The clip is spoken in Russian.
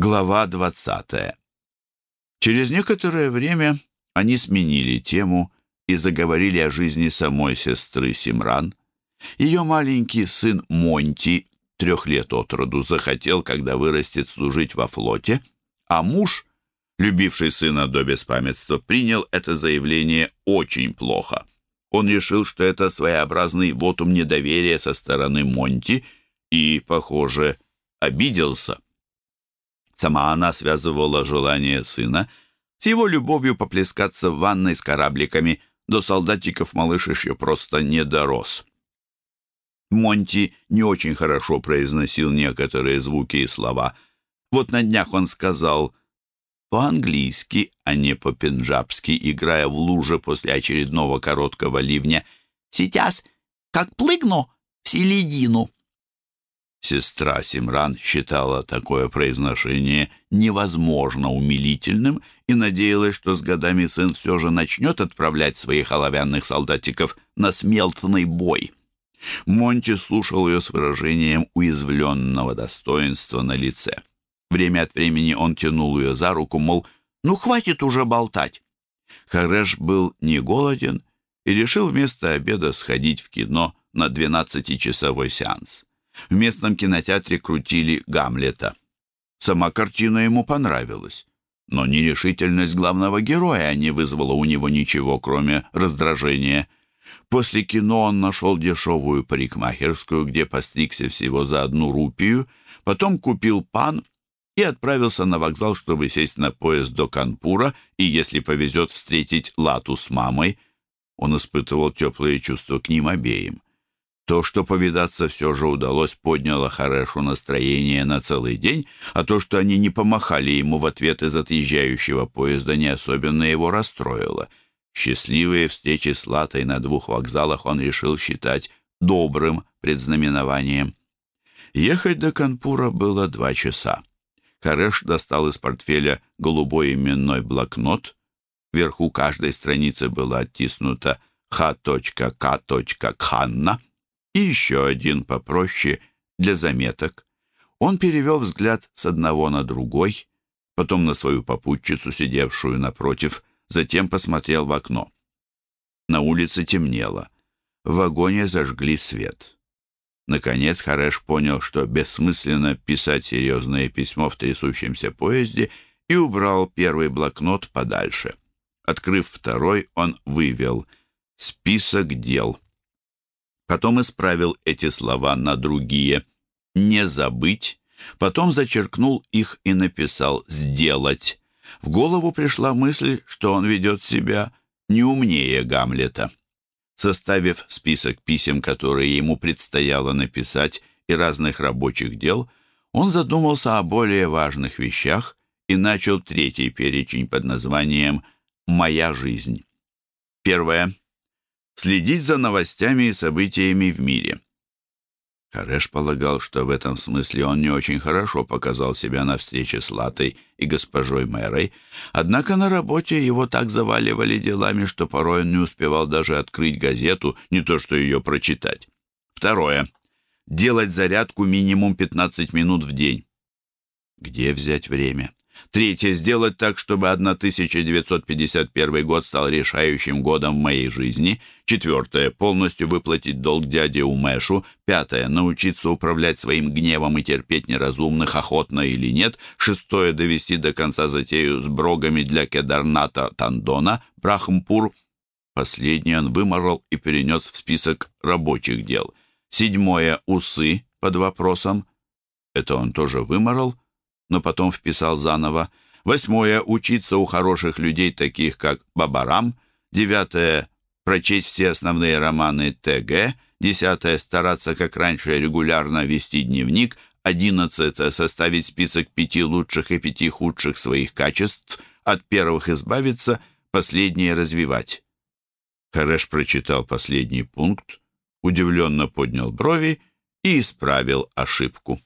Глава двадцатая. Через некоторое время они сменили тему и заговорили о жизни самой сестры Симран. Ее маленький сын Монти, трех лет от роду, захотел, когда вырастет, служить во флоте, а муж, любивший сына до беспамятства, принял это заявление очень плохо. Он решил, что это своеобразный вотум недоверия со стороны Монти и, похоже, обиделся. Сама она связывала желание сына с его любовью поплескаться в ванной с корабликами. До солдатиков малыш еще просто не дорос. Монти не очень хорошо произносил некоторые звуки и слова. Вот на днях он сказал по-английски, а не по-пенджабски, играя в луже после очередного короткого ливня. «Сейчас, как плыгну в середину». Сестра Симран считала такое произношение невозможно умилительным и надеялась, что с годами сын все же начнет отправлять своих оловянных солдатиков на смелтный бой. Монти слушал ее с выражением уязвленного достоинства на лице. Время от времени он тянул ее за руку, мол, «Ну, хватит уже болтать!» Хареш был не голоден и решил вместо обеда сходить в кино на двенадцатичасовой сеанс. В местном кинотеатре крутили «Гамлета». Сама картина ему понравилась, но нерешительность главного героя не вызвала у него ничего, кроме раздражения. После кино он нашел дешевую парикмахерскую, где постригся всего за одну рупию, потом купил пан и отправился на вокзал, чтобы сесть на поезд до Канпура и, если повезет, встретить Лату с мамой. Он испытывал теплые чувства к ним обеим. То, что повидаться все же удалось, подняло Харешу настроение на целый день, а то, что они не помахали ему в ответ из отъезжающего поезда, не особенно его расстроило. Счастливые встречи с Латой на двух вокзалах он решил считать добрым предзнаменованием. Ехать до Канпура было два часа. Хареш достал из портфеля голубой именной блокнот. Вверху каждой страницы было оттиснуто «Х.К. Кханна», и еще один попроще для заметок. Он перевел взгляд с одного на другой, потом на свою попутчицу, сидевшую напротив, затем посмотрел в окно. На улице темнело. В вагоне зажгли свет. Наконец Хареш понял, что бессмысленно писать серьезное письмо в трясущемся поезде и убрал первый блокнот подальше. Открыв второй, он вывел «Список дел». Потом исправил эти слова на другие. «Не забыть». Потом зачеркнул их и написал «сделать». В голову пришла мысль, что он ведет себя не умнее Гамлета. Составив список писем, которые ему предстояло написать, и разных рабочих дел, он задумался о более важных вещах и начал третий перечень под названием «Моя жизнь». Первое следить за новостями и событиями в мире. Хареш полагал, что в этом смысле он не очень хорошо показал себя на встрече с Латой и госпожой Мэрой, однако на работе его так заваливали делами, что порой он не успевал даже открыть газету, не то что ее прочитать. Второе. Делать зарядку минимум 15 минут в день. Где взять время? Третье. Сделать так, чтобы 1951 год стал решающим годом в моей жизни. Четвертое. Полностью выплатить долг дяде Умешу. Пятое. Научиться управлять своим гневом и терпеть неразумных, охотно или нет. Шестое. Довести до конца затею с брогами для Кедарната Тандона, Брахмпур. Последний он выморал и перенес в список рабочих дел. Седьмое. Усы под вопросом. Это он тоже выморал но потом вписал заново. Восьмое — учиться у хороших людей, таких как Бабарам. Девятое — прочесть все основные романы ТГ. Десятое — стараться, как раньше, регулярно вести дневник. Одиннадцатое — составить список пяти лучших и пяти худших своих качеств. От первых избавиться, последние развивать. Хареш прочитал последний пункт, удивленно поднял брови и исправил ошибку.